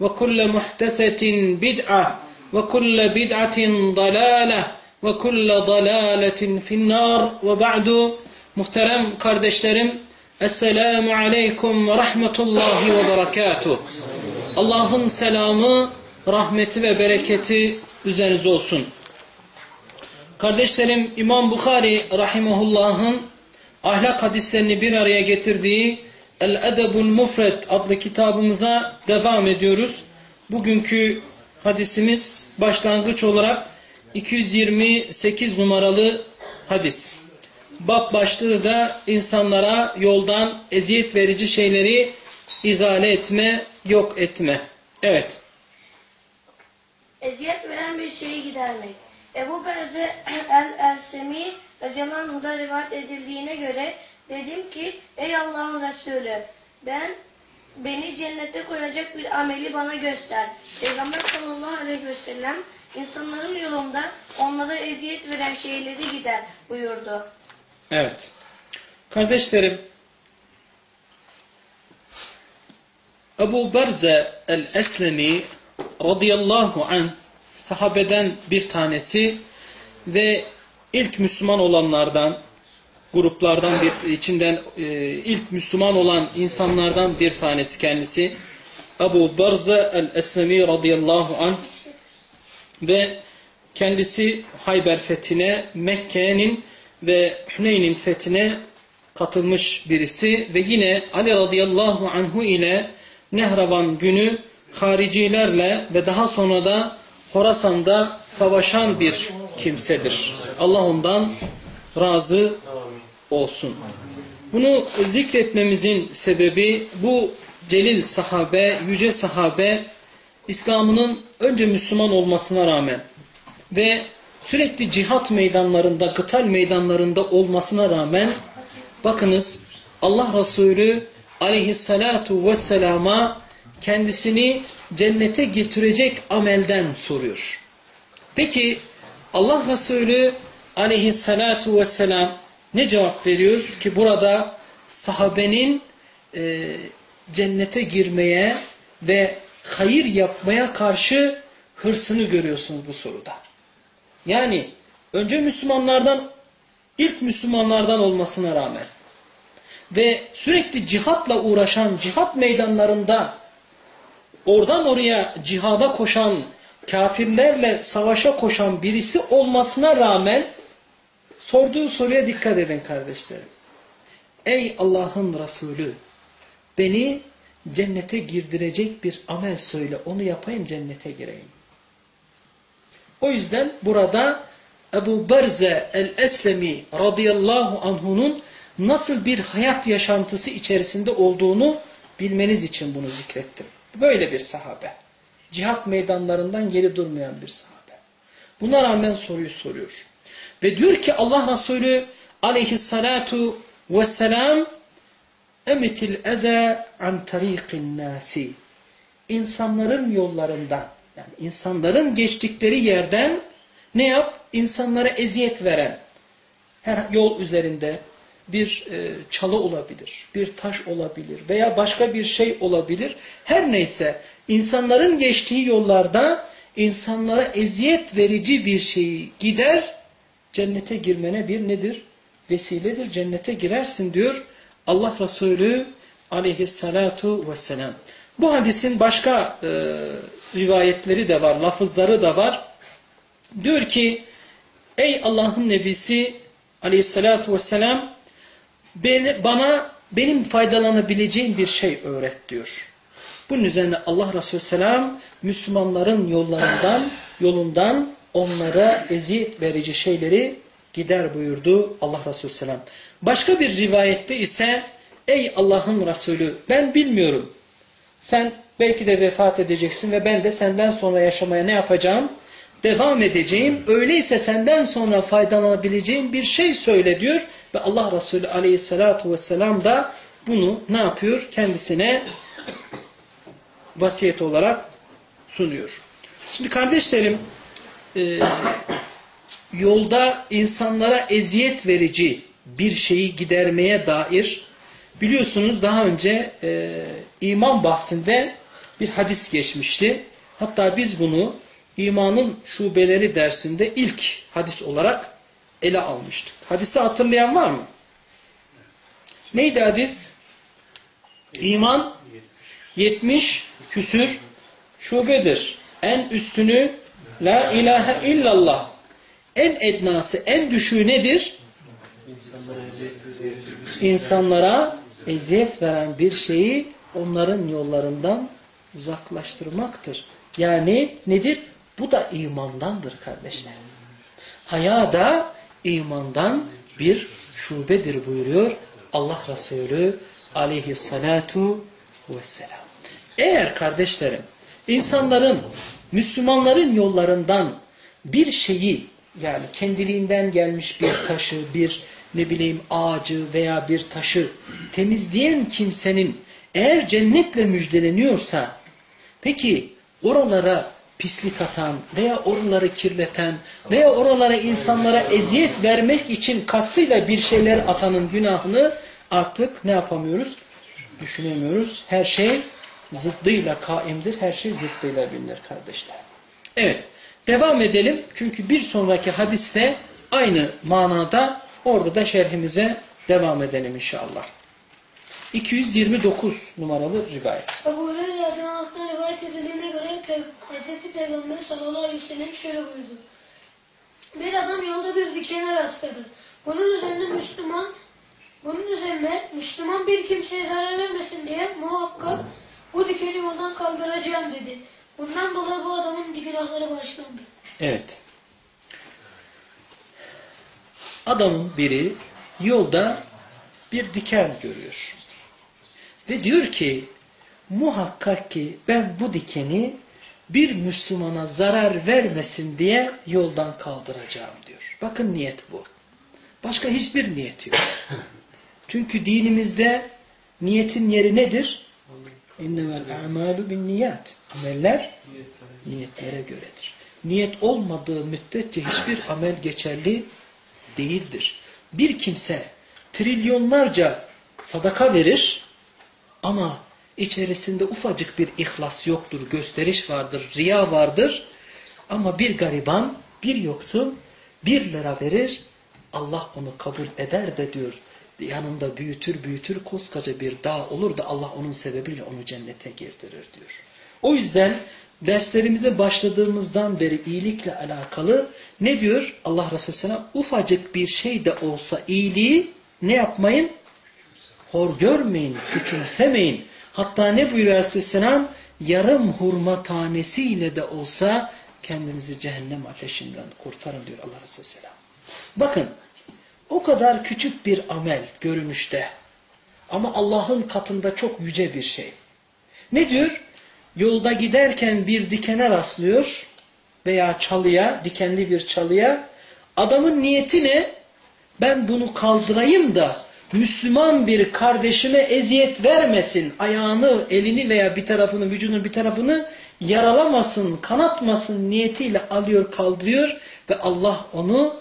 وكل محدثة بدعة وكل بدعة ضلالة وكل ضلالة في النار وبعد muhterem kardeşlerim Esselamu Aleyküm ve Rahmetullahi ve Berekatuh Allah'ın selamı, rahmeti ve bereketi üzerinize olsun. Kardeşlerim İmam Bukhari Rahimahullah'ın ahlak hadislerini bir araya getirdiği El-Edebul Mufred adlı kitabımıza devam ediyoruz. Bugünkü hadisimiz başlangıç olarak 228 numaralı hadis. Bab başlığı da insanlara yoldan eziyet verici şeyleri izale etme, yok etme. Evet. Eziyet veren bir şeyi gidermek. Ebu Berze el-Ersemi radıyallahu rivayet edildiğine göre dedim ki ey Allah'ın Resulü ben beni cennete koyacak bir ameli bana göster. Peygamber sallallahu aleyhi ve sellem insanların yolunda onlara eziyet veren şeyleri gider buyurdu. Evet. Kardeşlerim Ebu Berze el-Eslemi radıyallahu an sahabeden bir tanesi ve ilk Müslüman olanlardan gruplardan bir içinden e, ilk Müslüman olan insanlardan bir tanesi kendisi Ebu Berze el-Eslemi radıyallahu an ve kendisi Hayber fethine Mekke'nin ve Hüneyn'in fethine katılmış birisi ve yine Ali radıyallahu anhu ile Nehravan günü haricilerle ve daha sonra da Horasan'da savaşan bir kimsedir. Allah ondan razı olsun. Bunu zikretmemizin sebebi bu celil sahabe, yüce sahabe İslam'ının önce Müslüman olmasına rağmen ve sürekli cihat meydanlarında, gıtal meydanlarında olmasına rağmen bakınız Allah Resulü aleyhissalatu vesselama kendisini cennete getirecek amelden soruyor. Peki Allah Resulü aleyhissalatu vesselam ne cevap veriyor ki burada sahabenin e, cennete girmeye ve hayır yapmaya karşı hırsını görüyorsunuz bu soruda. Yani önce Müslümanlardan ilk Müslümanlardan olmasına rağmen ve sürekli cihatla uğraşan, cihat meydanlarında oradan oraya cihada koşan, kafirlerle savaşa koşan birisi olmasına rağmen sorduğu soruya dikkat edin kardeşlerim. Ey Allah'ın Resulü beni cennete girdirecek bir amel söyle. Onu yapayım cennete gireyim. O yüzden burada Ebu Berze el-Eslemi radıyallahu anhunun nasıl bir hayat yaşantısı içerisinde olduğunu bilmeniz için bunu zikrettim. Böyle bir sahabe. Cihat meydanlarından geri durmayan bir sahabe. Buna rağmen soruyu soruyor. Ve diyor ki Allah Resulü aleyhissalatu vesselam emitil eze an tariqin nasi. İnsanların yollarından yani insanların geçtikleri yerden ne yap? İnsanlara eziyet veren, her yol üzerinde bir e, çalı olabilir, bir taş olabilir veya başka bir şey olabilir. Her neyse insanların geçtiği yollarda insanlara eziyet verici bir şeyi gider, cennete girmene bir nedir? Vesiledir, cennete girersin diyor Allah Resulü aleyhissalatu vesselam. Bu hadisin başka e, rivayetleri de var, lafızları da var. Diyor ki, ey Allah'ın nebisi aleyhissalatu vesselam, beni, bana benim faydalanabileceğim bir şey öğret diyor. Bunun üzerine Allah Resulü Selam Müslümanların yollarından, yolundan onlara eziyet verici şeyleri gider buyurdu Allah Resulü Selam. Başka bir rivayette ise ey Allah'ın Resulü ben bilmiyorum. Sen belki de vefat edeceksin ve ben de senden sonra yaşamaya ne yapacağım? Devam edeceğim. Öyleyse senden sonra faydalanabileceğim bir şey söyle diyor. Ve Allah Resulü aleyhissalatu vesselam da bunu ne yapıyor? Kendisine vasiyet olarak sunuyor. Şimdi kardeşlerim e, yolda insanlara eziyet verici bir şeyi gidermeye dair biliyorsunuz daha önce e, iman bahsinde bir hadis geçmişti. Hatta biz bunu imanın şubeleri dersinde ilk hadis olarak ele almıştık. Hadisi hatırlayan var mı? Neydi hadis? İman 70 küsür şubedir. En üstünü la ilahe illallah. En ednası, en düşüğü nedir? İnsanlara eziyet veren bir şeyi onların yollarından uzaklaştırmaktır. Yani nedir? Bu da imandandır kardeşler. Haya da imandan bir şubedir buyuruyor Allah Resulü aleyhissalatu vesselam. Eğer kardeşlerim insanların, Müslümanların yollarından bir şeyi yani kendiliğinden gelmiş bir taşı, bir ne bileyim ağacı veya bir taşı temizleyen kimsenin eğer cennetle müjdeleniyorsa peki oralara pislik atan veya oraları kirleten veya oralara insanlara eziyet vermek için kastıyla bir şeyler atanın günahını artık ne yapamıyoruz? Düşünemiyoruz. Her şey zıddıyla kaimdir. Her şey zıddıyla bilinir kardeşler. Evet. Devam edelim. Çünkü bir sonraki hadiste aynı manada orada da şerhimize devam edelim inşallah. 229 numaralı rivayet. Ebu Hureyre Radıyallahu rivayet edildiğine göre Hz. Peygamber sallallahu aleyhi ve sellem şöyle buyurdu. Bir adam yolda bir dikene rastladı. Bunun üzerine Müslüman bunun üzerine Müslüman bir kimseye zarar vermesin diye muhakkak bu dikeni yoldan kaldıracağım dedi. Bundan dolayı bu adamın günahları başlandı. Evet. Adamın biri yolda bir diken görüyor. Ve diyor ki muhakkak ki ben bu dikeni bir Müslümana zarar vermesin diye yoldan kaldıracağım diyor. Bakın niyet bu. Başka hiçbir niyet yok. Çünkü dinimizde niyetin yeri nedir? İnnemel a'malu bin niyat. Ameller niyetlere göredir. Niyet olmadığı müddetçe hiçbir amel geçerli değildir. Bir kimse trilyonlarca sadaka verir ama içerisinde ufacık bir ihlas yoktur, gösteriş vardır, riya vardır. Ama bir gariban, bir yoksul bir lira verir, Allah onu kabul eder de diyor. Yanında büyütür büyütür koskoca bir dağ olur da Allah onun sebebiyle onu cennete girdirir diyor. O yüzden derslerimize başladığımızdan beri iyilikle alakalı ne diyor Allah Resulü Selam? Ufacık bir şey de olsa iyiliği ne yapmayın? Hor görmeyin, küçümsemeyin. Hatta ne buyuruyor Aleyhisselam? Yarım hurma tanesiyle de olsa kendinizi cehennem ateşinden kurtarın diyor Allah Resulü Selam. Bakın o kadar küçük bir amel görünüşte ama Allah'ın katında çok yüce bir şey. Ne diyor? Yolda giderken bir dikene rastlıyor veya çalıya, dikenli bir çalıya. Adamın niyeti ne? Ben bunu kaldırayım da Müslüman bir kardeşime eziyet vermesin, ayağını, elini veya bir tarafını, vücudunun bir tarafını yaralamasın, kanatmasın niyetiyle alıyor, kaldırıyor ve Allah onu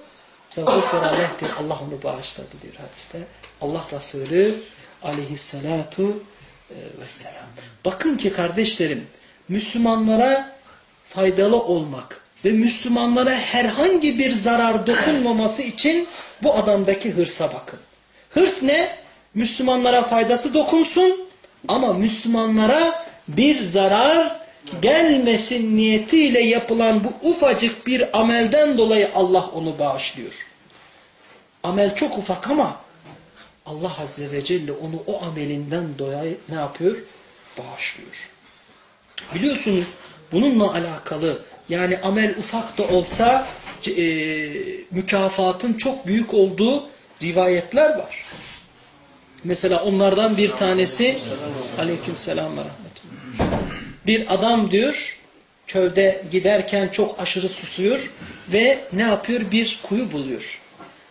Aleyh Allah onu bağışladı diyor hadiste. Allah Resulü aleyhissalatu e, vesselam. Bakın ki kardeşlerim Müslümanlara faydalı olmak ve Müslümanlara herhangi bir zarar dokunmaması için bu adamdaki hırsa bakın. Hırs ne? Müslümanlara faydası dokunsun ama Müslümanlara bir zarar gelmesin niyetiyle yapılan bu ufacık bir amelden dolayı Allah onu bağışlıyor. Amel çok ufak ama Allah Azze ve Celle onu o amelinden dolayı ne yapıyor? Bağışlıyor. Biliyorsunuz bununla alakalı yani amel ufak da olsa e, mükafatın çok büyük olduğu rivayetler var. Mesela onlardan bir tanesi aleyküm ve rahmetullah. Bir adam diyor çölde giderken çok aşırı susuyor ve ne yapıyor? Bir kuyu buluyor.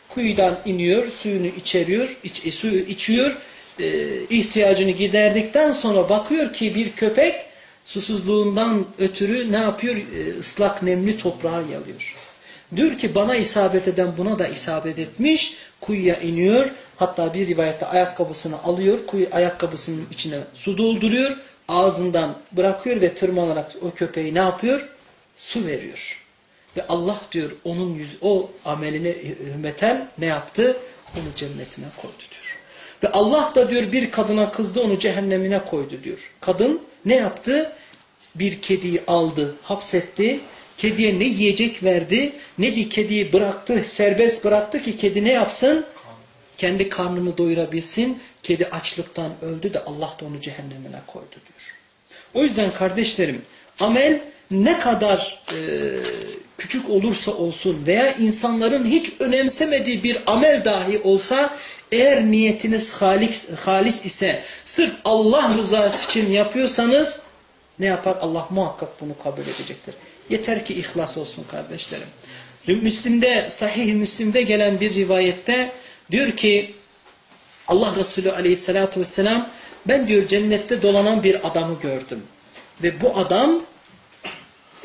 Kuyudan iniyor, suyunu içeriyor, iç, e, suyu içiyor, e, ihtiyacını giderdikten sonra bakıyor ki bir köpek susuzluğundan ötürü ne yapıyor? E, ıslak nemli toprağı yalıyor. Diyor ki bana isabet eden buna da isabet etmiş. Kuyuya iniyor. Hatta bir rivayette ayakkabısını alıyor. Kuyu ayakkabısının içine su dolduruyor. Ağzından bırakıyor ve tırmanarak o köpeği ne yapıyor? Su veriyor. Ve Allah diyor onun yüz, o ameline hürmeten ne yaptı? Onu cennetine koydu diyor. Ve Allah da diyor bir kadına kızdı onu cehennemine koydu diyor. Kadın ne yaptı? Bir kediyi aldı, hapsetti. Kediye ne yiyecek verdi, ne de kediyi bıraktı, serbest bıraktı ki kedi ne yapsın? Kendi karnını doyurabilsin. Kedi açlıktan öldü de Allah da onu cehennemine koydu diyor. O yüzden kardeşlerim amel ne kadar e, küçük olursa olsun veya insanların hiç önemsemediği bir amel dahi olsa eğer niyetiniz halis, halis ise sırf Allah rızası için yapıyorsanız ne yapar? Allah muhakkak bunu kabul edecektir. Yeter ki ihlas olsun kardeşlerim. Müslim'de, sahih Müslim'de gelen bir rivayette diyor ki Allah Resulü aleyhissalatü vesselam ben diyor cennette dolanan bir adamı gördüm. Ve bu adam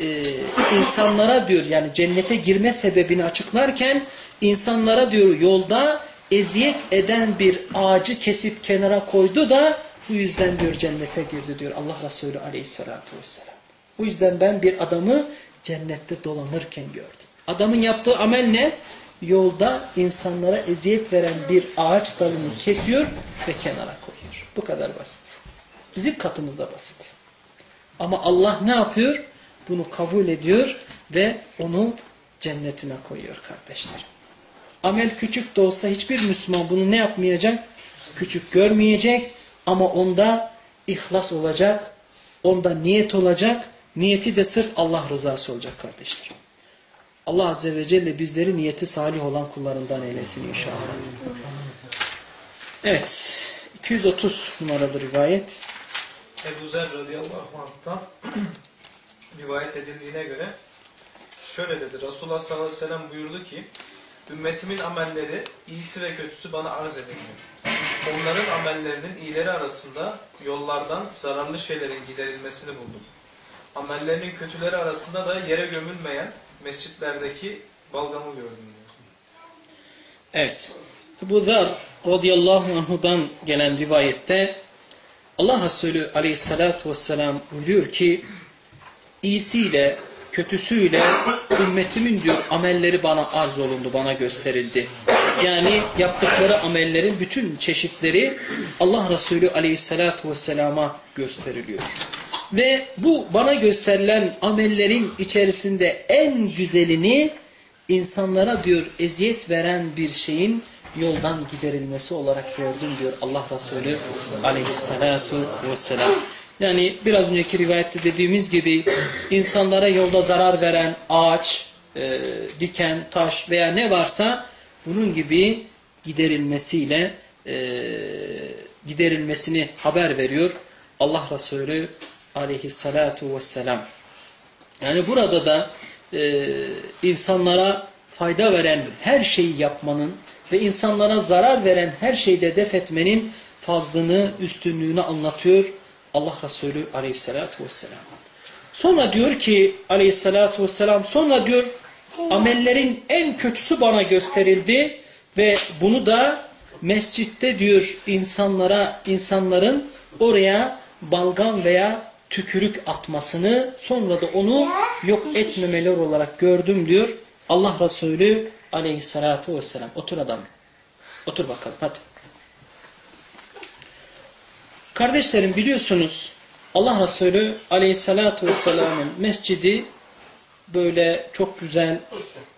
e, insanlara diyor yani cennete girme sebebini açıklarken insanlara diyor yolda eziyet eden bir ağacı kesip kenara koydu da bu yüzden diyor cennete girdi diyor Allah Resulü aleyhissalatü vesselam. Bu yüzden ben bir adamı cennette dolanırken gördüm. Adamın yaptığı amel ne? Yolda insanlara eziyet veren bir ağaç dalını kesiyor ve kenara koyuyor. Bu kadar basit. Bizim katımızda basit. Ama Allah ne yapıyor? Bunu kabul ediyor ve onu cennetine koyuyor kardeşlerim. Amel küçük de olsa hiçbir Müslüman bunu ne yapmayacak? Küçük görmeyecek ama onda ihlas olacak, onda niyet olacak. Niyeti de sırf Allah rızası olacak kardeşlerim. Allah Azze ve Celle bizleri niyeti salih olan kullarından eylesin inşallah. Evet. 230 numaralı rivayet. Ebu Zer radıyallahu anh'tan rivayet edildiğine göre şöyle dedi. Resulullah sallallahu aleyhi ve sellem buyurdu ki Ümmetimin amelleri iyisi ve kötüsü bana arz edildi. Onların amellerinin iyileri arasında yollardan zararlı şeylerin giderilmesini buldum. Amellerinin kötüleri arasında da yere gömülmeyen mescitlerdeki balgamı gördüm. Evet. Ebu Zer radıyallahu anhudan gelen rivayette Allah Resulü aleyhissalatu vesselam buyuruyor ki iyisiyle kötüsüyle ümmetimin diyor amelleri bana arz olundu, bana gösterildi. Yani yaptıkları amellerin bütün çeşitleri Allah Resulü aleyhissalatu vesselama gösteriliyor. Ve bu bana gösterilen amellerin içerisinde en güzelini insanlara diyor eziyet veren bir şeyin yoldan giderilmesi olarak gördüm diyor Allah Resulü aleyhissalatu vesselam. Yani biraz önceki rivayette dediğimiz gibi insanlara yolda zarar veren ağaç, e, diken, taş veya ne varsa bunun gibi giderilmesiyle e, giderilmesini haber veriyor Allah Resulü aleyhissalatu vesselam. Yani burada da e, insanlara fayda veren her şeyi yapmanın ve insanlara zarar veren her şeyi de def etmenin fazlını, üstünlüğünü anlatıyor Allah Resulü aleyhissalatu vesselam. Sonra diyor ki aleyhissalatu vesselam sonra diyor amellerin en kötüsü bana gösterildi ve bunu da mescitte diyor insanlara insanların oraya balgam veya tükürük atmasını sonra da onu yok etmemeler olarak gördüm diyor Allah Resulü aleyhissalatu vesselam. Otur adam. Otur bakalım hadi. Kardeşlerim biliyorsunuz Allah Resulü aleyhissalatu vesselamın mescidi böyle çok güzel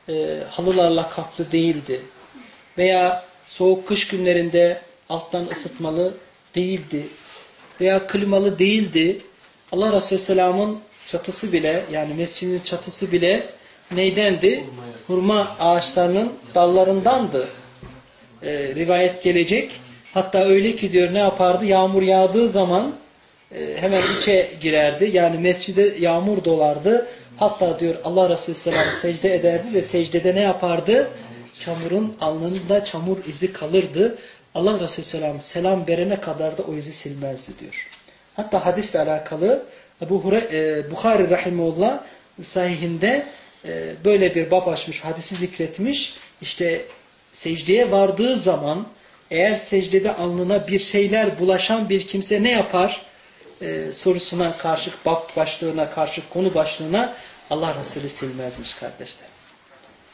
e, halılarla kaplı değildi. Veya soğuk kış günlerinde alttan ısıtmalı değildi. Veya klimalı değildi. Allah Resulü Selam'ın çatısı bile yani mescidin çatısı bile neydendi? Hurma ağaçlarının dallarındandı. E, rivayet gelecek. Hatta öyle ki diyor ne yapardı? Yağmur yağdığı zaman e, hemen içe girerdi. Yani mescide yağmur dolardı. Hatta diyor Allah Resulü Selam secde ederdi ve secdede ne yapardı? Çamurun alnında çamur izi kalırdı. Allah Resulü Selam selam verene kadar da o izi silmezdi diyor. Hatta hadisle alakalı Ebu Hure, e, Bukhari Rahimullah sahihinde e, böyle bir bab açmış, hadisi zikretmiş. İşte secdeye vardığı zaman eğer secdede alnına bir şeyler bulaşan bir kimse ne yapar? Ee, sorusuna karşı, bab başlığına karşı, konu başlığına Allah Resulü silmezmiş kardeşler.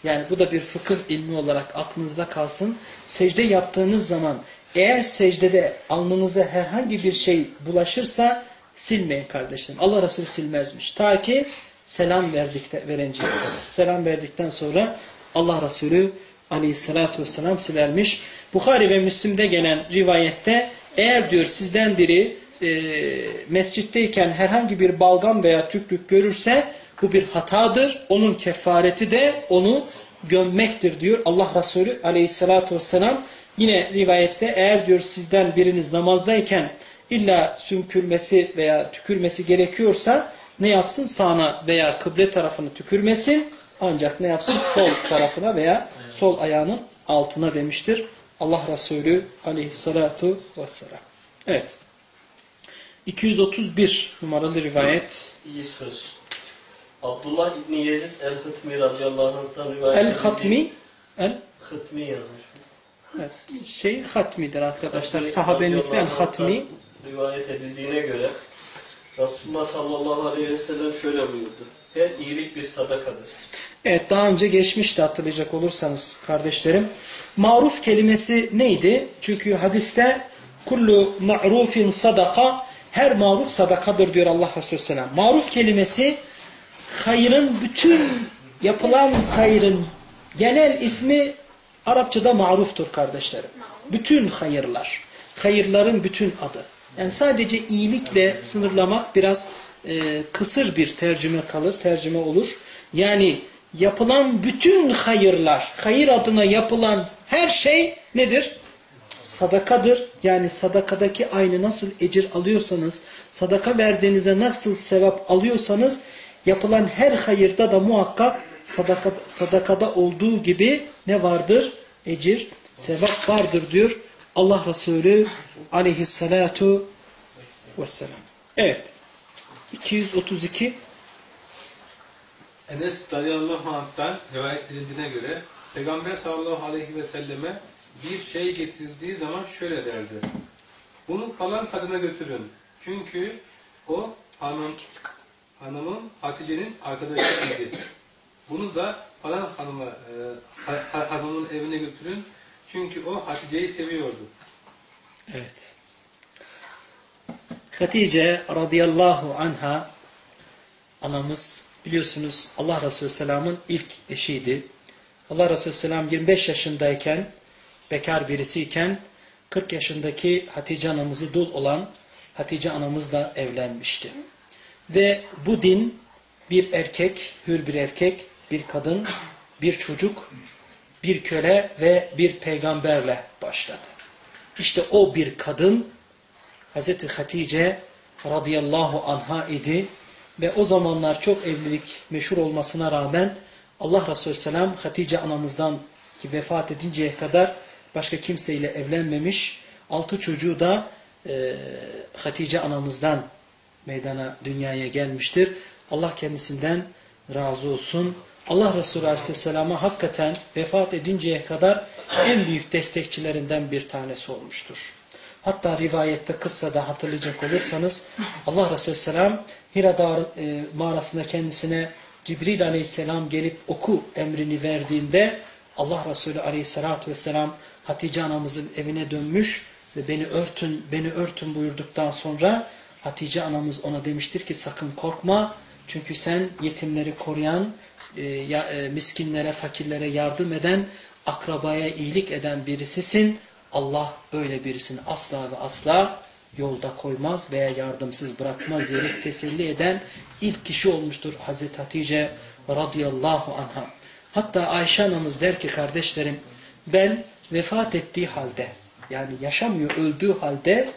Yani bu da bir fıkıh ilmi olarak aklınızda kalsın. Secde yaptığınız zaman eğer secdede alnınıza herhangi bir şey bulaşırsa silmeyin kardeşlerim. Allah Resulü silmezmiş. Ta ki selam verdikte, verinceye kadar. Selam verdikten sonra Allah Resulü aleyhissalatü vesselam silermiş. Bukhari ve Müslim'de gelen rivayette eğer diyor sizden biri e, mescitteyken herhangi bir balgam veya tükrük görürse bu bir hatadır. Onun kefareti de onu gömmektir diyor Allah Resulü aleyhissalatü vesselam. Yine rivayette eğer diyor sizden biriniz namazdayken illa sümkürmesi veya tükürmesi gerekiyorsa ne yapsın? Sağına veya kıble tarafını tükürmesin. Ancak ne yapsın? Sol tarafına veya sol ayağının altına demiştir. Allah Resulü aleyhissalatu vesselam. Evet. 231 numaralı rivayet. İyi söz. Abdullah İbni Yezid el-Hıtmi radıyallahu anh'tan rivayet El-Hatmi El Hıtmi yazmış. Evet, şey Hatmi'dir arkadaşlar. Hıtmi Sahabenin ismi anh'tan Rivayet edildiğine göre Resulullah sallallahu aleyhi ve sellem şöyle buyurdu. Her iyilik bir sadakadır. Evet daha önce geçmişti hatırlayacak olursanız kardeşlerim. Maruf kelimesi neydi? Çünkü hadiste kullu ma'rufin sadaka her maruf sadakadır diyor Allah Resulü Selam. Maruf kelimesi hayrın bütün yapılan hayrın genel ismi Arapçada maruftur kardeşlerim. Bütün hayırlar. Hayırların bütün adı. Yani sadece iyilikle sınırlamak biraz e, kısır bir tercüme kalır, tercüme olur. Yani yapılan bütün hayırlar, hayır adına yapılan her şey nedir? Sadakadır. Yani sadakadaki aynı nasıl ecir alıyorsanız, sadaka verdiğinizde nasıl sevap alıyorsanız, yapılan her hayırda da muhakkak sadaka, sadakada olduğu gibi ne vardır? Ecir, sevap vardır diyor Allah Resulü aleyhissalatu vesselam. Evet. 232 Enes radıyallahu anh'tan rivayet edildiğine göre Peygamber sallallahu aleyhi ve selleme bir şey getirdiği zaman şöyle derdi. Bunu falan kadına götürün. Çünkü o hanım, hanımın Hatice'nin arkadaşıydı. Bunu da falan hanıma, e, ha- ha- hanımın evine götürün. Çünkü o Hatice'yi seviyordu. Evet. Hatice radıyallahu anha anamız biliyorsunuz Allah Resulü Selam'ın ilk eşiydi. Allah Resulü Selam 25 yaşındayken bekar birisiyken 40 yaşındaki Hatice anamızı dul olan Hatice anamızla evlenmişti. Ve bu din bir erkek, hür bir erkek, bir kadın, bir çocuk, bir köle ve bir peygamberle başladı. İşte o bir kadın Hazreti Hatice radıyallahu anha idi ve o zamanlar çok evlilik meşhur olmasına rağmen Allah Resulü Selam Hatice anamızdan ki vefat edinceye kadar başka kimseyle evlenmemiş. Altı çocuğu da e, Hatice anamızdan meydana dünyaya gelmiştir. Allah kendisinden razı olsun. Allah Resulü Aleyhisselam'a hakikaten vefat edinceye kadar en büyük destekçilerinden bir tanesi olmuştur. Hatta rivayette kıssada hatırlayacak olursanız Allah Resulü Selam Hira Dağı e, mağarasında kendisine Cibril Aleyhisselam gelip oku emrini verdiğinde Allah Resulü Aleyhisselatü Vesselam Hatice anamızın evine dönmüş ve beni örtün, beni örtün buyurduktan sonra Hatice anamız ona demiştir ki sakın korkma çünkü sen yetimleri koruyan, e, e, miskinlere, fakirlere yardım eden, akrabaya iyilik eden birisisin. Allah böyle birisini asla ve asla yolda koymaz veya yardımsız bırakmaz diyerek teselli eden ilk kişi olmuştur Hazreti Hatice radıyallahu anha. Hatta Ayşe anamız der ki kardeşlerim ben vefat ettiği halde yani yaşamıyor öldüğü halde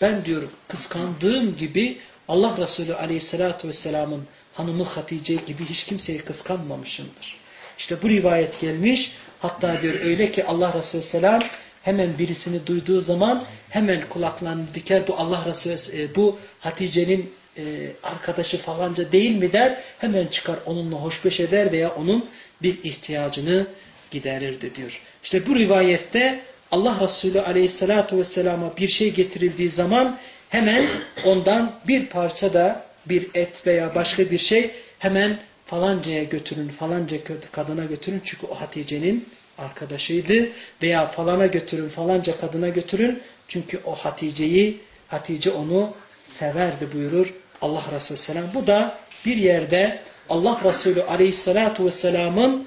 ben diyor kıskandığım gibi Allah Resulü aleyhissalatü vesselamın hanımı Hatice gibi hiç kimseyi kıskanmamışımdır. İşte bu rivayet gelmiş. Hatta diyor öyle ki Allah Resulü selam hemen birisini duyduğu zaman hemen kulaklarını diker. Bu Allah Resulü e, bu Hatice'nin e, arkadaşı falanca değil mi der. Hemen çıkar onunla hoşbeş eder veya onun bir ihtiyacını giderirdi diyor. İşte bu rivayette Allah Resulü aleyhissalatu vesselama bir şey getirildiği zaman hemen ondan bir parça da bir et veya başka bir şey hemen falancaya götürün, falanca kadına götürün. Çünkü o Hatice'nin arkadaşıydı. Veya falana götürün, falanca kadına götürün. Çünkü o Hatice'yi, Hatice onu severdi buyurur Allah Resulü Selam. Bu da bir yerde Allah Resulü Aleyhisselatü Vesselam'ın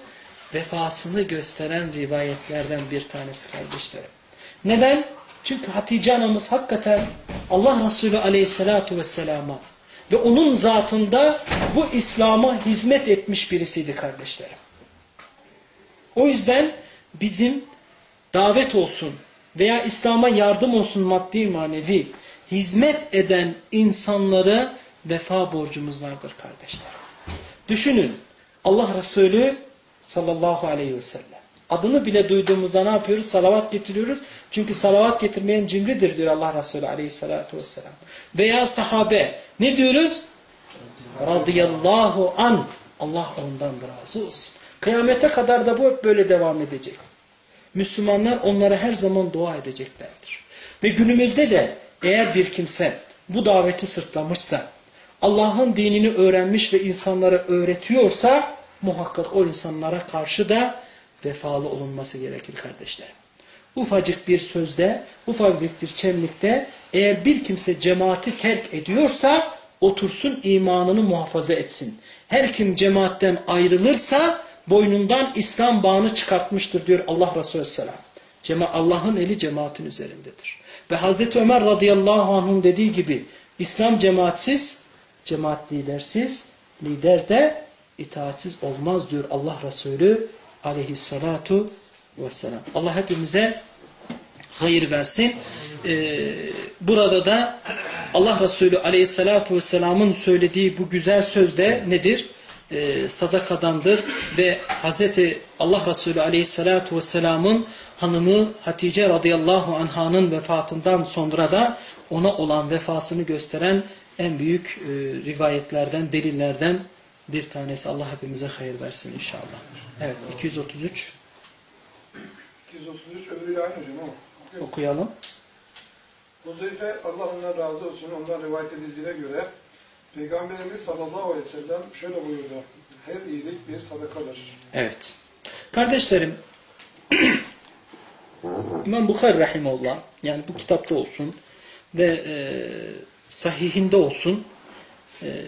vefasını gösteren rivayetlerden bir tanesi kardeşlerim. Neden? Çünkü Hatice anamız hakikaten Allah Resulü Aleyhisselatü Vesselam'a ve onun zatında bu İslam'a hizmet etmiş birisiydi kardeşlerim. O yüzden bizim davet olsun veya İslam'a yardım olsun maddi manevi hizmet eden insanlara vefa borcumuz vardır kardeşlerim. Düşünün Allah Resulü sallallahu aleyhi ve sellem. Adını bile duyduğumuzda ne yapıyoruz? Salavat getiriyoruz. Çünkü salavat getirmeyen cimridir diyor Allah Resulü aleyhissalatu vesselam. Veya sahabe. Ne diyoruz? Radıyallahu an. Allah ondan razı olsun. Kıyamete kadar da bu hep böyle devam edecek. Müslümanlar onlara her zaman dua edeceklerdir. Ve günümüzde de eğer bir kimse bu daveti sırtlamışsa, Allah'ın dinini öğrenmiş ve insanlara öğretiyorsa, muhakkak o insanlara karşı da vefalı olunması gerekir kardeşlerim. Ufacık bir sözde, ufacık bir çemlikte eğer bir kimse cemaati terk ediyorsa otursun imanını muhafaza etsin. Her kim cemaatten ayrılırsa boynundan İslam bağını çıkartmıştır diyor Allah Resulü Selam. Allah'ın eli cemaatin üzerindedir. Ve Hazreti Ömer radıyallahu anh'ın dediği gibi İslam cemaatsiz, cemaat lidersiz, lider de itaatsiz olmaz diyor Allah Resulü aleyhissalatu vesselam. Allah hepimize hayır versin. Ee, burada da Allah Resulü aleyhissalatu vesselamın söylediği bu güzel sözde nedir? Ee, sadakadandır ve Hazreti Allah Resulü aleyhissalatu vesselamın hanımı Hatice radıyallahu anhanın vefatından sonra da ona olan vefasını gösteren en büyük e, rivayetlerden, delillerden bir tanesi. Allah hepimize hayır versin inşallah. Evet 233. 233 öbürü aynı hocam ama. Okuyalım. Huzeyfe Allah ondan razı olsun ondan rivayet edildiğine göre Peygamberimiz sallallahu aleyhi ve sellem şöyle buyurdu. Her iyilik bir sadakadır. Evet. Kardeşlerim İmam Bukhari Rahimullah yani bu kitapta olsun ve e, sahihinde olsun e,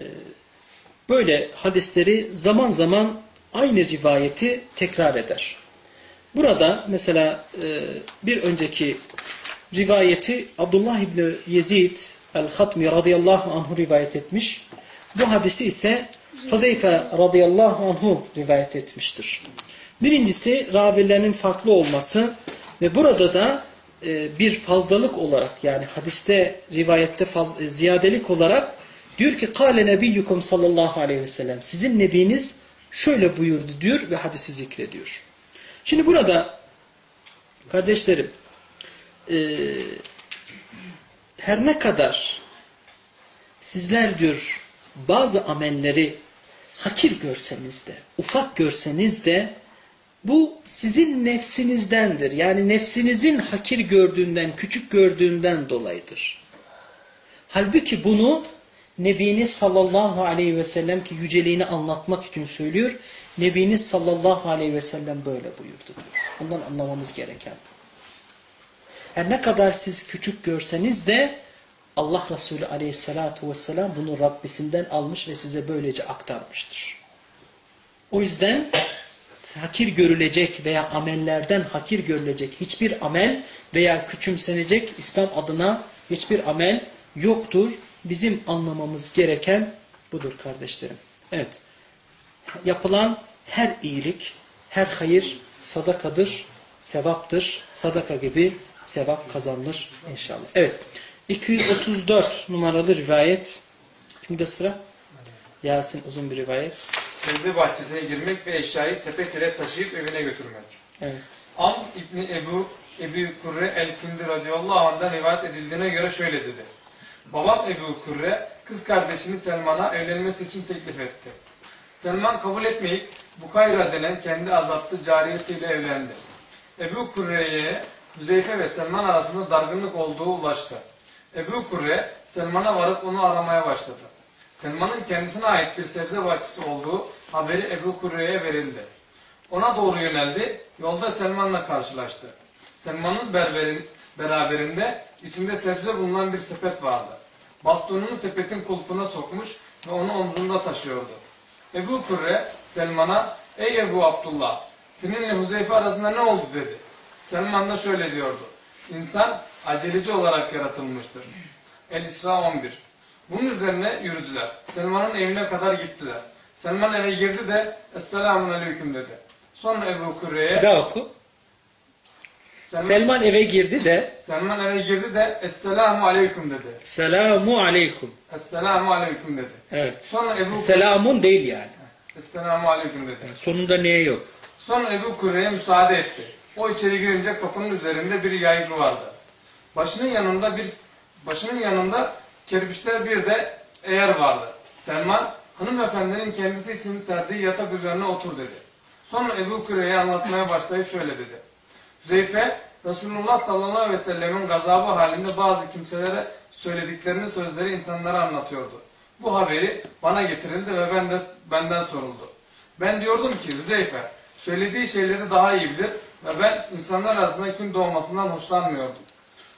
böyle hadisleri zaman zaman aynı rivayeti tekrar eder. Burada mesela e, bir önceki rivayeti Abdullah İbni Yezid el-Hatmi radıyallahu anhu rivayet etmiş. Bu hadisi ise Huzeyfe radıyallahu anhu rivayet etmiştir. Birincisi ravilerinin farklı olması ve burada da e, bir fazlalık olarak yani hadiste rivayette faz, e, ziyadelik olarak diyor ki kâle nebiyyukum sallallahu aleyhi ve sellem sizin nebiniz şöyle buyurdu diyor ve hadisi zikrediyor. Şimdi burada kardeşlerim e, her ne kadar sizler diyor bazı amelleri hakir görseniz de, ufak görseniz de bu sizin nefsinizdendir. Yani nefsinizin hakir gördüğünden, küçük gördüğünden dolayıdır. Halbuki bunu Nebiniz sallallahu aleyhi ve sellem ki yüceliğini anlatmak için söylüyor. Nebiniz sallallahu aleyhi ve sellem böyle buyurdu diyor. Bundan anlamamız gereken. Her ne kadar siz küçük görseniz de Allah Resulü aleyhissalatu vesselam bunu Rabbisinden almış ve size böylece aktarmıştır. O yüzden hakir görülecek veya amellerden hakir görülecek hiçbir amel veya küçümsenecek İslam adına hiçbir amel yoktur. Bizim anlamamız gereken budur kardeşlerim. Evet. Yapılan her iyilik, her hayır sadakadır, sevaptır. Sadaka gibi sevap kazanılır inşallah. Evet. 234 numaralı rivayet. Kimde sıra? Yasin uzun bir rivayet. Sebze bahçesine girmek ve eşyayı sepet ile taşıyıp evine götürmek. Evet. Am İbni Ebu Ebu Kurre el-Kindi radıyallahu anh'dan rivayet edildiğine göre şöyle dedi. Babam Ebu Kurre kız kardeşini Selman'a evlenmesi için teklif etti. Selman kabul etmeyip Bukayra denen kendi azatlı cariyesiyle evlendi. Ebu Kurre'ye Hüzeyfe ve Selman arasında dargınlık olduğu ulaştı. Ebu Kurre Selman'a varıp onu aramaya başladı. Selman'ın kendisine ait bir sebze bahçesi olduğu haberi Ebu Kurre'ye verildi. Ona doğru yöneldi, yolda Selman'la karşılaştı. Selman'ın berberin, beraberinde içinde sebze bulunan bir sepet vardı. Bastonunu sepetin kulpuna sokmuş ve onu omzunda taşıyordu. Ebu Kurre Selman'a, ey Ebu Abdullah, seninle Huzeyfe arasında ne oldu dedi. Selman da şöyle diyordu. İnsan aceleci olarak yaratılmıştır. El-İsra 11 Bunun üzerine yürüdüler. Selman'ın evine kadar gittiler. Selman eve girdi de Esselamun Aleyküm dedi. Sonra Ebu Bir Kurre'ye daha oku. Selman, Selman eve girdi de Selman eve girdi de Esselamu Aleyküm dedi. Selamu aleykum. Esselamu Aleyküm dedi. Evet. Sonra Ebu Selamun değil yani. Esselamu Aleyküm dedi. Sonunda neye yok? Sonra Ebu Kurre'ye müsaade etti. O içeri girince kapının üzerinde bir yaygı vardı. Başının yanında bir başının yanında kerpiçler bir de eğer vardı. Selman hanımefendinin kendisi için serdiği yatak üzerine otur dedi. Sonra Ebu Kurre'ye anlatmaya başlayıp şöyle dedi. Hüzeyfe Resulullah sallallahu aleyhi ve sellemin gazabı halinde bazı kimselere söylediklerini sözleri insanlara anlatıyordu. Bu haberi bana getirildi ve ben de, benden soruldu. Ben diyordum ki Hüzeyfe söylediği şeyleri daha iyi bilir ve ben insanlar arasında kim doğmasından hoşlanmıyordum.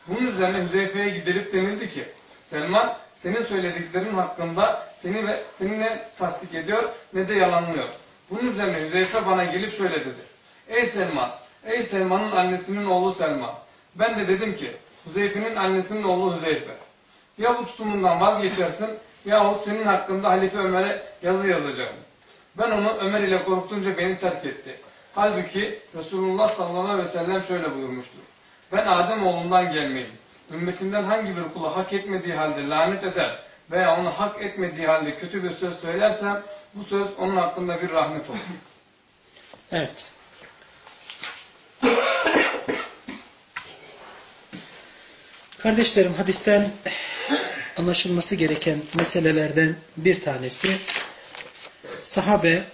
Bunun üzerine Hüzeyfe'ye gidilip denildi ki Selman senin söylediklerin hakkında seni ve seni ne tasdik ediyor ne de yalanlıyor. Bunun üzerine Hüzeyfe bana gelip şöyle dedi. Ey Selman, ey Selman'ın annesinin oğlu Selman. Ben de dedim ki Hüzeyfe'nin annesinin oğlu Hüzeyfe. Ya bu tutumundan vazgeçersin yahut senin hakkında Halife Ömer'e yazı yazacağım. Ben onu Ömer ile korkutunca beni terk etti. Halbuki Resulullah sallallahu aleyhi ve sellem şöyle buyurmuştur. Ben Adem oğlundan gelmeyim. Ümmetinden hangi bir kula hak etmediği halde lanet eder veya onu hak etmediği halde kötü bir söz söylersem bu söz onun hakkında bir rahmet olur. Evet. Kardeşlerim hadisten anlaşılması gereken meselelerden bir tanesi sahabe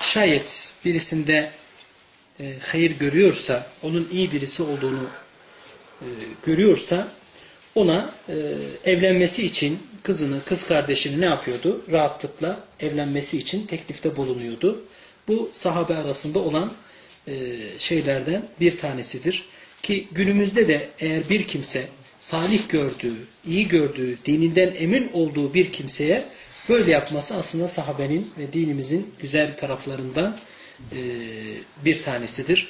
şayet birisinde e, hayır görüyorsa, onun iyi birisi olduğunu e, görüyorsa ona e, evlenmesi için kızını, kız kardeşini ne yapıyordu? Rahatlıkla evlenmesi için teklifte bulunuyordu. Bu sahabe arasında olan şeylerden bir tanesidir. Ki günümüzde de eğer bir kimse salih gördüğü, iyi gördüğü, dininden emin olduğu bir kimseye böyle yapması aslında sahabenin ve dinimizin güzel taraflarından e, bir tanesidir.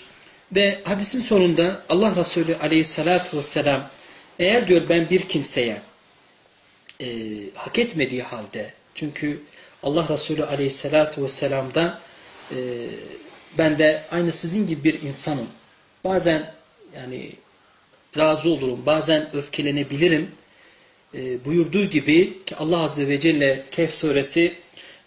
Ve hadisin sonunda Allah Resulü aleyhissalatü vesselam eğer diyor ben bir kimseye e, hak etmediği halde çünkü Allah Resulü aleyhissalatü vesselam'da e, ben de aynı sizin gibi bir insanım. Bazen yani razı olurum, bazen öfkelenebilirim. E, buyurduğu gibi ki Allah Azze ve Celle Kehf suresi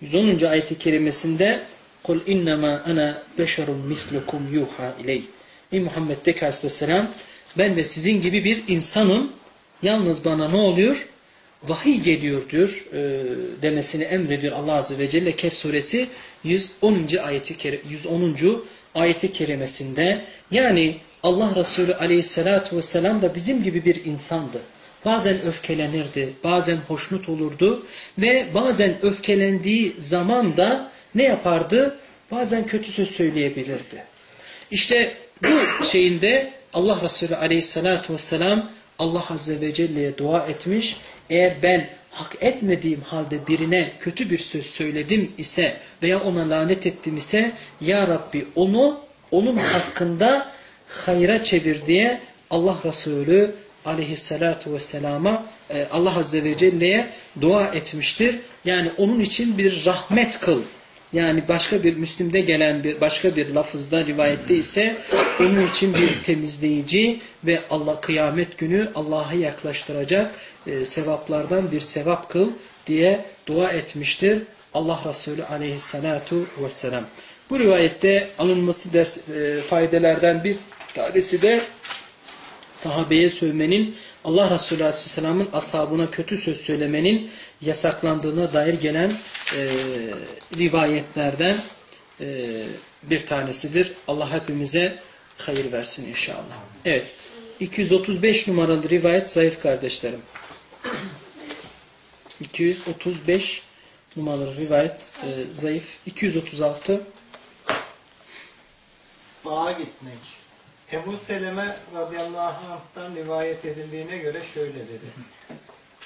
110. ayeti kerimesinde Kul innema ana beşerun mislukum yuha iley. Ey Muhammed de ki aleyhisselam ben de sizin gibi bir insanım. Yalnız bana ne oluyor? Vahiy geliyor diyor e, demesini emrediyor Allah Azze ve Celle Kehf suresi 110. ayeti 110. ayeti kerimesinde yani Allah Resulü aleyhissalatu vesselam da bizim gibi bir insandı. Bazen öfkelenirdi, bazen hoşnut olurdu ve bazen öfkelendiği zaman da ne yapardı? Bazen kötü söz söyleyebilirdi. İşte bu şeyinde Allah Resulü aleyhissalatu vesselam Allah Azze ve Celle'ye dua etmiş. Eğer ben hak etmediğim halde birine kötü bir söz söyledim ise veya ona lanet ettim ise Ya Rabbi onu onun hakkında hayra çevir diye Allah Resulü aleyhissalatu vesselama e, Allah Azze ve Celle'ye dua etmiştir. Yani onun için bir rahmet kıl. Yani başka bir Müslim'de gelen bir başka bir lafızda rivayette ise onun için bir temizleyici ve Allah kıyamet günü Allah'a yaklaştıracak e, sevaplardan bir sevap kıl diye dua etmiştir. Allah Resulü aleyhissalatu vesselam. Bu rivayette alınması ders, e, faydelerden bir tanesi de sahabeye sövmenin Allah Resulü Aleyhisselam'ın ashabına kötü söz söylemenin yasaklandığına dair gelen e, rivayetlerden e, bir tanesidir. Allah hepimize hayır versin inşallah. Evet. 235 numaralı rivayet zayıf kardeşlerim. 235 numaralı rivayet e, zayıf. 236 Dağa gitmek. Ebu Seleme radıyallahu anh'tan rivayet edildiğine göre şöyle dedi.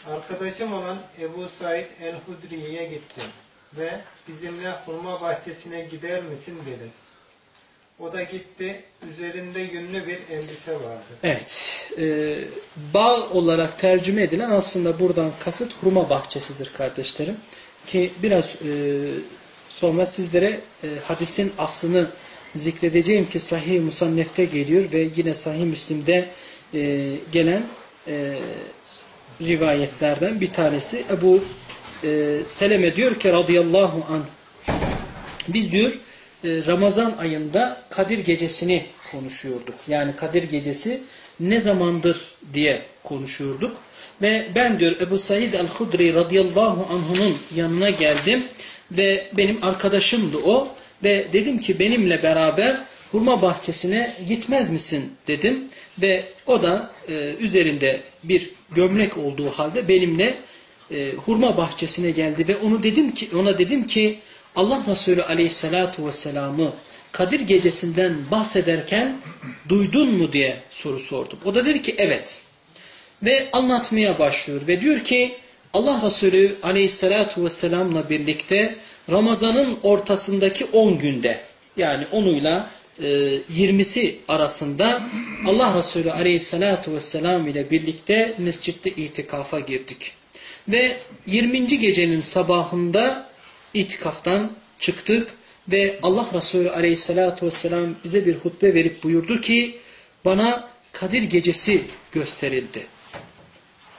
Arkadaşım olan Ebu Said el-Hudri'ye gittim ve bizimle hurma bahçesine gider misin dedim. O da gitti. Üzerinde yünlü bir elbise vardı. Evet. E, bağ olarak tercüme edilen aslında buradan kasıt hurma bahçesidir kardeşlerim. Ki biraz e, sonra sizlere e, hadisin aslını zikredeceğim ki Sahih Musannef'te geliyor ve yine Sahih Müslim'de e, gelen e, rivayetlerden bir tanesi. Ebu e, Seleme diyor ki radıyallahu anh biz diyor e, Ramazan ayında Kadir gecesini konuşuyorduk. Yani Kadir gecesi ne zamandır diye konuşuyorduk. Ve ben diyor Ebu Said el-Hudri radıyallahu anh'unun yanına geldim ve benim arkadaşımdı o ve dedim ki benimle beraber hurma bahçesine gitmez misin dedim. Ve o da e, üzerinde bir gömlek olduğu halde benimle e, hurma bahçesine geldi ve onu dedim ki ona dedim ki Allah Resulü Aleyhisselatu vesselam'ı Kadir gecesinden bahsederken duydun mu diye soru sordum. O da dedi ki evet. Ve anlatmaya başlıyor ve diyor ki Allah Resulü Aleyhisselatu vesselam'la birlikte Ramazan'ın ortasındaki 10 günde yani onuyla e, 20'si arasında Allah Resulü aleyhissalatu vesselam ile birlikte mescitte itikafa girdik. Ve 20. gecenin sabahında itikaftan çıktık ve Allah Resulü aleyhissalatu vesselam bize bir hutbe verip buyurdu ki bana Kadir gecesi gösterildi.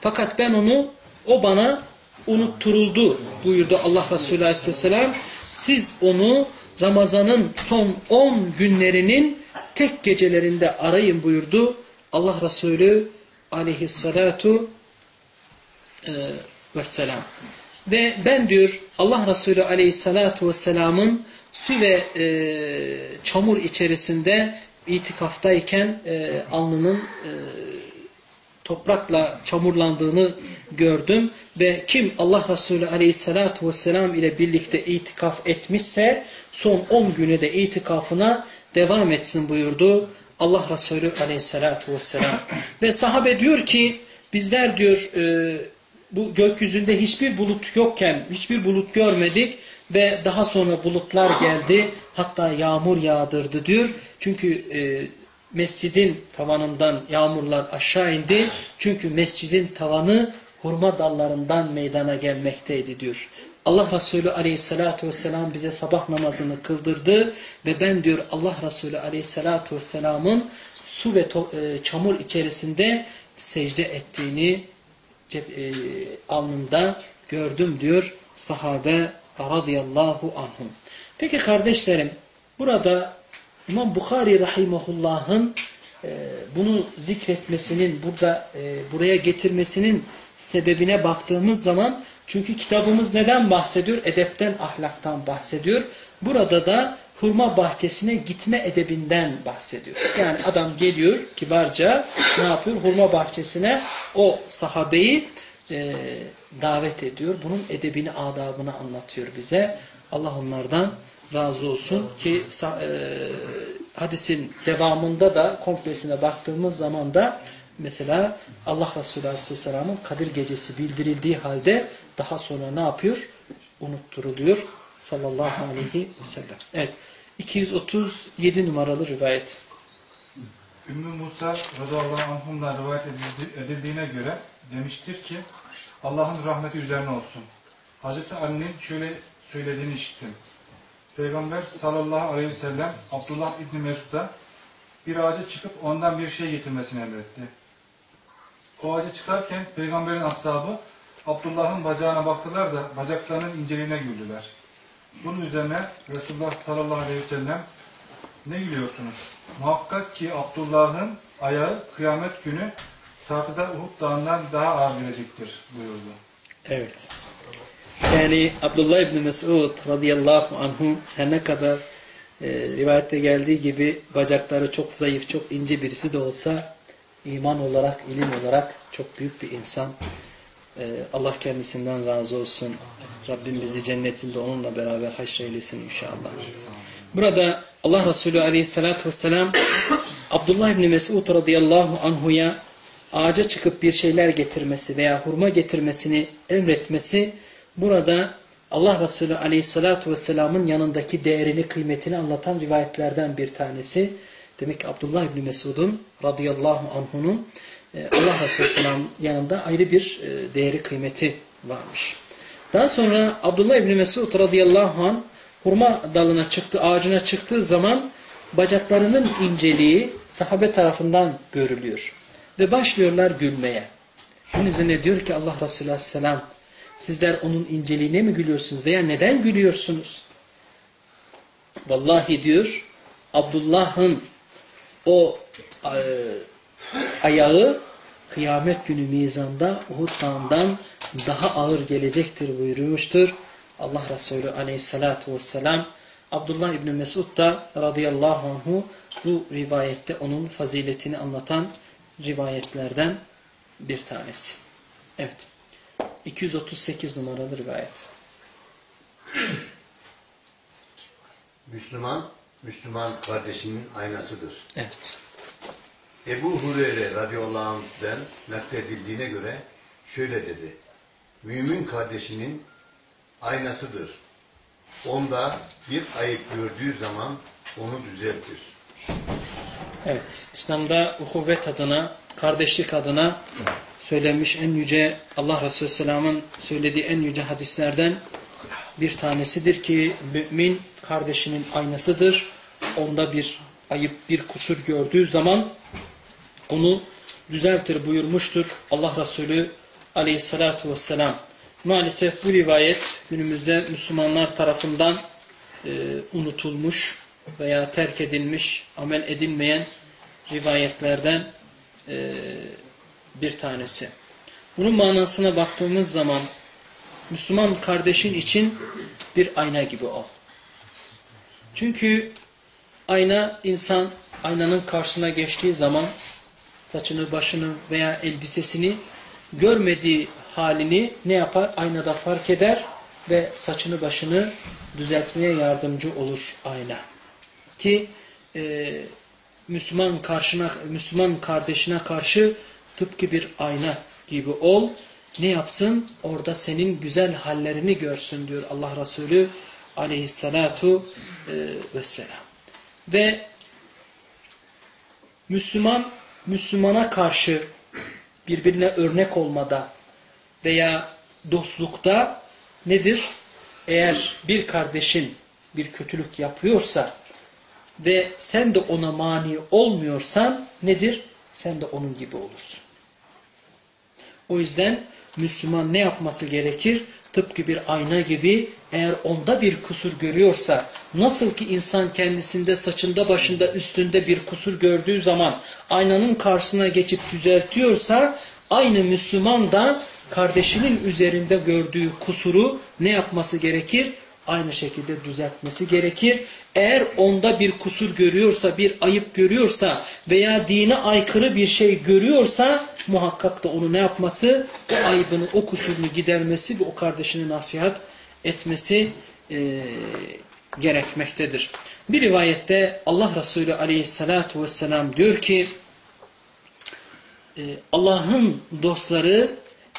Fakat ben onu o bana unutturuldu buyurdu Allah Resulü Aleyhisselam. Siz onu Ramazan'ın son 10 günlerinin tek gecelerinde arayın buyurdu. Allah Resulü Aleyhisselatu e, vesselam. Ve ben diyor Allah Resulü Aleyhisselatu vesselamın su ve e, çamur içerisinde itikaftayken e, alnının e, toprakla çamurlandığını gördüm ve kim Allah Resulü aleyhissalatu vesselam ile birlikte itikaf etmişse son 10 günü de itikafına devam etsin buyurdu Allah Resulü aleyhissalatu vesselam. ve sahabe diyor ki bizler diyor e, bu gökyüzünde hiçbir bulut yokken hiçbir bulut görmedik ve daha sonra bulutlar geldi hatta yağmur yağdırdı diyor. Çünkü e, mescidin tavanından yağmurlar aşağı indi. Çünkü mescidin tavanı hurma dallarından meydana gelmekteydi diyor. Allah Resulü aleyhissalatu vesselam bize sabah namazını kıldırdı ve ben diyor Allah Resulü aleyhissalatu vesselamın su ve e, çamur içerisinde secde ettiğini e, alnında gördüm diyor sahabe radıyallahu anhum. Peki kardeşlerim burada İmam Bukhari Rahimahullah'ın e, bunu zikretmesinin, burada e, buraya getirmesinin sebebine baktığımız zaman çünkü kitabımız neden bahsediyor? Edepten, ahlaktan bahsediyor. Burada da hurma bahçesine gitme edebinden bahsediyor. Yani adam geliyor kibarca ne yapıyor? Hurma bahçesine o sahabeyi e, davet ediyor. Bunun edebini, adabını anlatıyor bize. Allah onlardan razı olsun ki e, hadisin devamında da komplesine baktığımız zaman da mesela Allah Resulü Aleyhisselam'ın Kadir Gecesi bildirildiği halde daha sonra ne yapıyor? Unutturuluyor sallallahu aleyhi ve sellem. Evet. 237 numaralı rivayet. Ümmü Musa radıyallahu anhumdan rivayet edildiğine göre demiştir ki Allah'ın rahmeti üzerine olsun. Hazreti Ali'nin şöyle söylediğini işittim. Peygamber sallallahu aleyhi ve sellem Abdullah İbni Mesud'a bir ağaca çıkıp ondan bir şey getirmesini emretti. O ağaca çıkarken peygamberin ashabı Abdullah'ın bacağına baktılar da bacaklarının inceliğine güldüler. Bunun üzerine Resulullah sallallahu aleyhi ve sellem ne gülüyorsunuz? Muhakkak ki Abdullah'ın ayağı kıyamet günü tartıda Uhud dağından daha ağır gelecektir buyurdu. Evet. Yani Abdullah İbni Mesud radıyallahu anhu her ne kadar e, rivayette geldiği gibi bacakları çok zayıf, çok ince birisi de olsa iman olarak, ilim olarak çok büyük bir insan. E, Allah kendisinden razı olsun. Rabbim bizi cennetinde onunla beraber haşreylesin inşallah. Burada Allah Resulü aleyhissalatü vesselam Abdullah İbni Mesud radıyallahu anhuya ağaca çıkıp bir şeyler getirmesi veya hurma getirmesini emretmesi burada Allah Resulü Aleyhisselatü Vesselam'ın yanındaki değerini, kıymetini anlatan rivayetlerden bir tanesi. Demek ki Abdullah İbni Mesud'un radıyallahu anhunun e, Allah Resulü Selam yanında ayrı bir e, değeri, kıymeti varmış. Daha sonra Abdullah İbni Mesud radıyallahu anh hurma dalına çıktı, ağacına çıktığı zaman bacaklarının inceliği sahabe tarafından görülüyor. Ve başlıyorlar gülmeye. Bunun üzerine diyor ki Allah Resulü Aleyhisselam sizler onun inceliğine mi gülüyorsunuz veya neden gülüyorsunuz? Vallahi diyor Abdullah'ın o e, ayağı kıyamet günü mizanda Uhud dağından daha ağır gelecektir buyurmuştur. Allah Resulü aleyhissalatu vesselam Abdullah İbni Mesud da radıyallahu anhu bu rivayette onun faziletini anlatan rivayetlerden bir tanesi. Evet. 238 numaralı rivayet. Müslüman, Müslüman kardeşinin aynasıdır. Evet. Ebu Hureyre radıyallahu anh'den nakledildiğine göre şöyle dedi. Mümin kardeşinin aynasıdır. Onda bir ayıp gördüğü zaman onu düzeltir. Evet. İslam'da uhuvvet adına, kardeşlik adına söylenmiş en yüce Allah Resulü Selam'ın söylediği en yüce hadislerden bir tanesidir ki mümin kardeşinin aynasıdır. Onda bir ayıp, bir kusur gördüğü zaman onu düzeltir buyurmuştur Allah Resulü aleyhissalatu vesselam. Maalesef bu rivayet günümüzde Müslümanlar tarafından e, unutulmuş veya terk edilmiş, amel edilmeyen rivayetlerden e, bir tanesi. Bunun manasına baktığımız zaman Müslüman kardeşin için bir ayna gibi ol. Çünkü ayna insan aynanın karşısına geçtiği zaman saçını, başını veya elbisesini görmediği halini ne yapar? Aynada fark eder ve saçını başını düzeltmeye yardımcı olur ayna. Ki e, Müslüman karşına Müslüman kardeşine karşı tıpkı bir ayna gibi ol. Ne yapsın? Orada senin güzel hallerini görsün diyor Allah Resulü aleyhissalatu e, vesselam. Ve Müslüman, Müslümana karşı birbirine örnek olmada veya dostlukta nedir? Eğer bir kardeşin bir kötülük yapıyorsa ve sen de ona mani olmuyorsan nedir? Sen de onun gibi olursun. O yüzden Müslüman ne yapması gerekir? tıpkı bir ayna gibi eğer onda bir kusur görüyorsa nasıl ki insan kendisinde saçında başında üstünde bir kusur gördüğü zaman aynanın karşısına geçip düzeltiyorsa aynı Müslüman da kardeşinin üzerinde gördüğü kusuru ne yapması gerekir? Aynı şekilde düzeltmesi gerekir. Eğer onda bir kusur görüyorsa, bir ayıp görüyorsa veya dine aykırı bir şey görüyorsa muhakkak da onu ne yapması? O ayıbını, o kusurunu gidermesi ve o kardeşini nasihat etmesi e, gerekmektedir. Bir rivayette Allah Resulü aleyhissalatu vesselam diyor ki e, Allah'ın dostları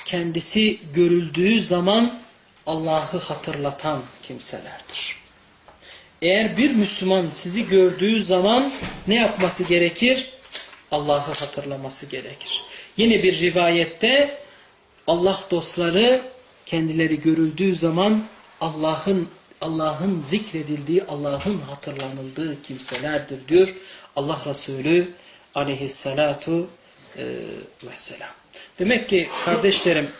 kendisi görüldüğü zaman Allah'ı hatırlatan kimselerdir. Eğer bir Müslüman sizi gördüğü zaman ne yapması gerekir? Allah'ı hatırlaması gerekir. Yine bir rivayette Allah dostları kendileri görüldüğü zaman Allah'ın Allah'ın zikredildiği, Allah'ın hatırlanıldığı kimselerdir diyor Allah Resulü aleyhissalatu e, vesselam. Demek ki kardeşlerim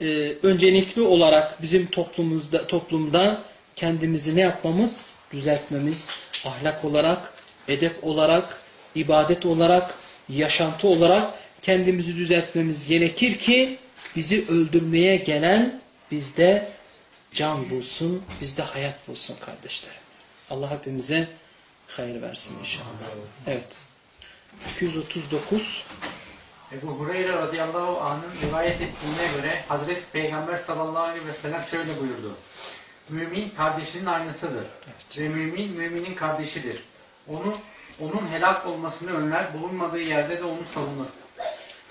e, öncelikli olarak bizim toplumumuzda toplumda kendimizi ne yapmamız? Düzeltmemiz, ahlak olarak, edep olarak, ibadet olarak, yaşantı olarak kendimizi düzeltmemiz gerekir ki bizi öldürmeye gelen bizde can bulsun, bizde hayat bulsun kardeşlerim. Allah hepimize hayır versin inşallah. Evet. 239 Ebu Hureyre radıyallahu anh'ın rivayet ettiğine göre Hazreti Peygamber sallallahu aleyhi ve sellem şöyle buyurdu. Mümin kardeşinin aynısıdır. Ve mümin müminin kardeşidir. Onu onun helak olmasını önler, bulunmadığı yerde de onu savunur.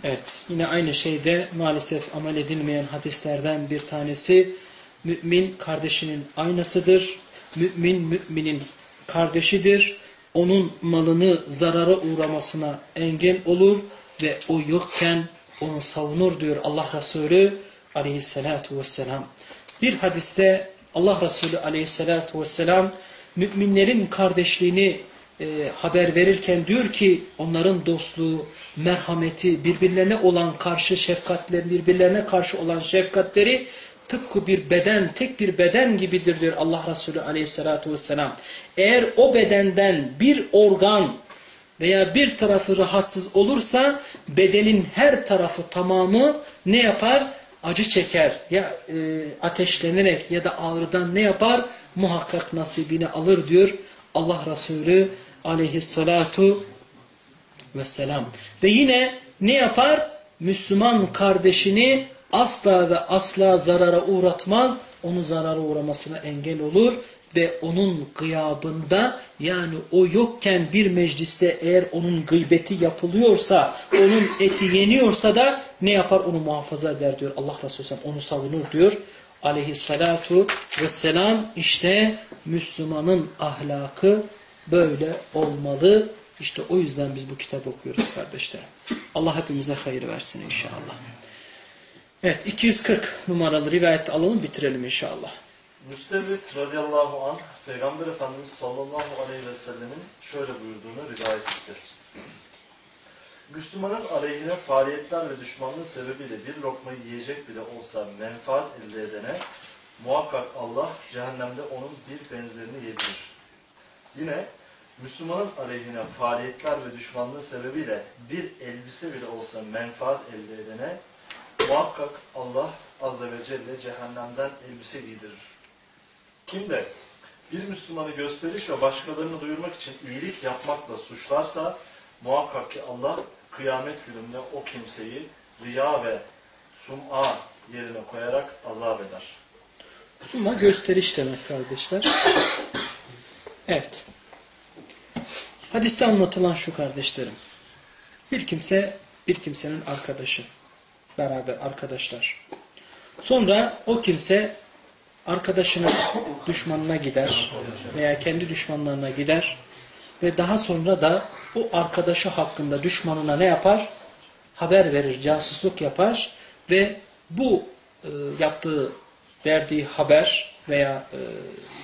Evet, yine aynı şeyde maalesef amel edilmeyen hadislerden bir tanesi mümin kardeşinin aynasıdır. Mümin müminin kardeşidir. Onun malını zarara uğramasına engel olur ve o yokken onu savunur diyor Allah Resulü aleyhissalatu vesselam. Bir hadiste Allah Resulü aleyhissalatu vesselam müminlerin kardeşliğini e, haber verirken diyor ki onların dostluğu, merhameti, birbirlerine olan karşı şefkatleri, birbirlerine karşı olan şefkatleri tıpkı bir beden, tek bir beden gibidir diyor Allah Resulü aleyhissalatu vesselam. Eğer o bedenden bir organ veya bir tarafı rahatsız olursa bedenin her tarafı tamamı ne yapar? Acı çeker ya e, ateşlenerek ya da ağrıdan ne yapar? Muhakkak nasibini alır diyor Allah Resulü aleyhissalatu vesselam. Ve yine ne yapar? Müslüman kardeşini asla ve asla zarara uğratmaz. Onu zarara uğramasına engel olur ve onun gıyabında yani o yokken bir mecliste eğer onun gıybeti yapılıyorsa, onun eti yeniyorsa da ne yapar? Onu muhafaza eder diyor Allah Resulü onu savunur diyor. Aleyhissalatu vesselam işte Müslümanın ahlakı böyle olmalı. İşte o yüzden biz bu kitabı okuyoruz kardeşlerim. Allah hepimize hayır versin inşallah. Evet 240 numaralı rivayette alalım bitirelim inşallah. Müstevrit radıyallahu anh Peygamber Efendimiz sallallahu aleyhi ve sellemin şöyle buyurduğunu rivayet etti. Müslümanın aleyhine faaliyetler ve düşmanlığı sebebiyle bir lokma yiyecek bile olsa menfaat elde edene muhakkak Allah cehennemde onun bir benzerini yedirir. Yine Müslümanın aleyhine faaliyetler ve düşmanlığı sebebiyle bir elbise bile olsa menfaat elde edene muhakkak Allah Azze ve Celle cehennemden elbise giydirir. Kim de bir Müslümanı gösteriş ve başkalarını duyurmak için iyilik yapmakla suçlarsa muhakkak ki Allah kıyamet gününde o kimseyi riya ve sum'a yerine koyarak azap eder. Sum'a gösteriş demek kardeşler. Evet. Hadiste anlatılan şu kardeşlerim. Bir kimse bir kimsenin arkadaşı. Beraber arkadaşlar. Sonra o kimse arkadaşının düşmanına gider veya kendi düşmanlarına gider ve daha sonra da o arkadaşı hakkında düşmanına ne yapar? Haber verir, casusluk yapar ve bu e, yaptığı, verdiği haber veya e,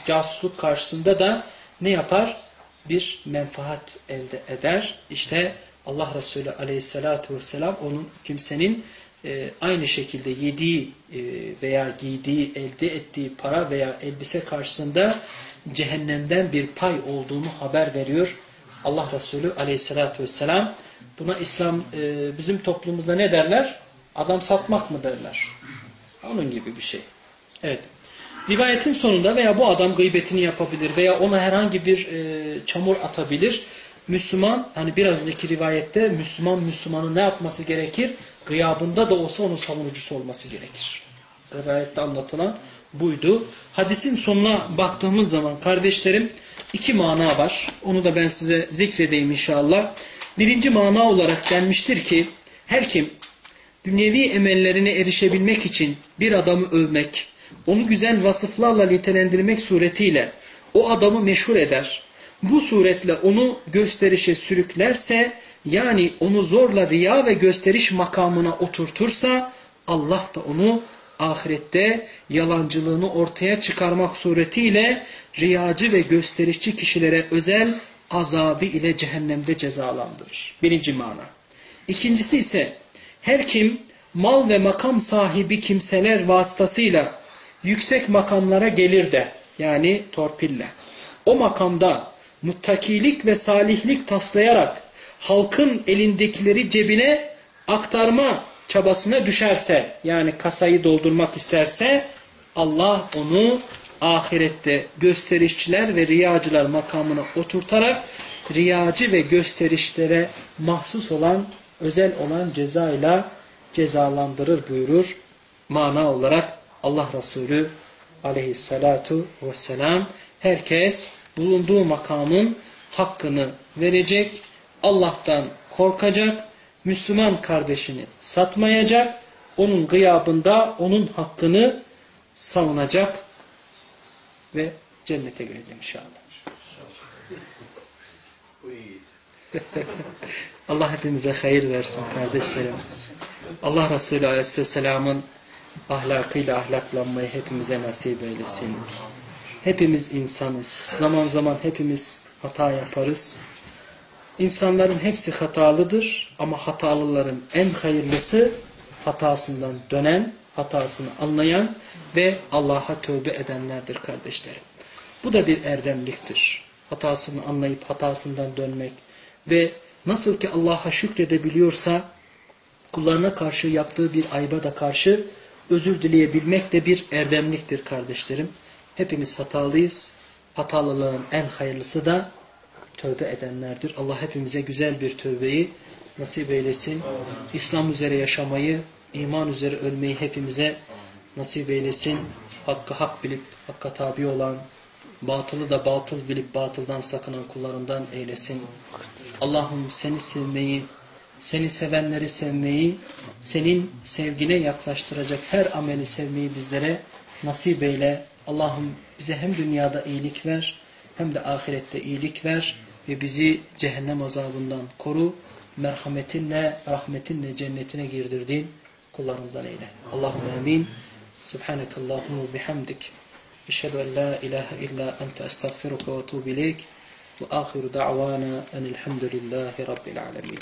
casusluk karşısında da ne yapar? Bir menfaat elde eder. İşte Allah Resulü aleyhissalatu vesselam onun kimsenin e, aynı şekilde yediği e, veya giydiği, elde ettiği para veya elbise karşısında cehennemden bir pay olduğunu haber veriyor. Allah Resulü aleyhissalatü vesselam buna İslam e, bizim toplumumuzda ne derler? Adam satmak mı derler? Onun gibi bir şey. Evet. Rivayetin sonunda veya bu adam gıybetini yapabilir veya ona herhangi bir çamur atabilir. Müslüman, hani biraz önceki rivayette Müslüman Müslümanın ne yapması gerekir? Gıyabında da olsa onun savunucusu olması gerekir. Rivayette anlatılan buydu. Hadisin sonuna baktığımız zaman kardeşlerim iki mana var. Onu da ben size zikredeyim inşallah. Birinci mana olarak denmiştir ki her kim dünyevi emellerine erişebilmek için bir adamı övmek, onu güzel vasıflarla nitelendirmek suretiyle o adamı meşhur eder. Bu suretle onu gösterişe sürüklerse yani onu zorla riya ve gösteriş makamına oturtursa Allah da onu ahirette yalancılığını ortaya çıkarmak suretiyle riyacı ve gösterişçi kişilere özel azabı ile cehennemde cezalandırır. Birinci mana. İkincisi ise her kim mal ve makam sahibi kimseler vasıtasıyla yüksek makamlara gelir de yani torpille o makamda muttakilik ve salihlik taslayarak halkın elindekileri cebine aktarma çabasına düşerse yani kasayı doldurmak isterse Allah onu ahirette gösterişçiler ve riyacılar makamına oturtarak riyacı ve gösterişlere mahsus olan özel olan cezayla cezalandırır buyurur. Mana olarak Allah Resulü aleyhissalatu vesselam herkes bulunduğu makamın hakkını verecek, Allah'tan korkacak, Müslüman kardeşini satmayacak, onun gıyabında onun hakkını savunacak ve cennete girecek inşallah. Allah hepimize hayır versin kardeşlerim. Allah Resulü Aleyhisselam'ın ahlakıyla ahlaklanmayı hepimize nasip eylesin. Hepimiz insanız. Zaman zaman hepimiz hata yaparız. İnsanların hepsi hatalıdır ama hatalıların en hayırlısı hatasından dönen, hatasını anlayan ve Allah'a tövbe edenlerdir kardeşlerim. Bu da bir erdemliktir. Hatasını anlayıp hatasından dönmek ve nasıl ki Allah'a şükredebiliyorsa kullarına karşı yaptığı bir ayba da karşı özür dileyebilmek de bir erdemliktir kardeşlerim. Hepimiz hatalıyız. Hatalıların en hayırlısı da tövbe edenlerdir. Allah hepimize güzel bir tövbeyi nasip eylesin. İslam üzere yaşamayı, iman üzere ölmeyi hepimize nasip eylesin. Hakkı hak bilip hakka tabi olan, batılı da batıl bilip batıldan sakınan kullarından eylesin. Allah'ım seni sevmeyi, seni sevenleri sevmeyi, senin sevgine yaklaştıracak her ameli sevmeyi bizlere nasip eyle. Allah'ım bize hem dünyada iyilik ver, hem de ahirette iyilik ver ve bizi cehennem azabından koru. Merhametinle, rahmetinle cennetine girdirdiğin kullarından eyle. Allahümme amin. Subhanakallahumma bihamdik. Eşhedü en la ilahe illa ente estağfiruka ve etubu ileyk. Ve ahiru da'vana enilhamdülillahi rabbil alemin.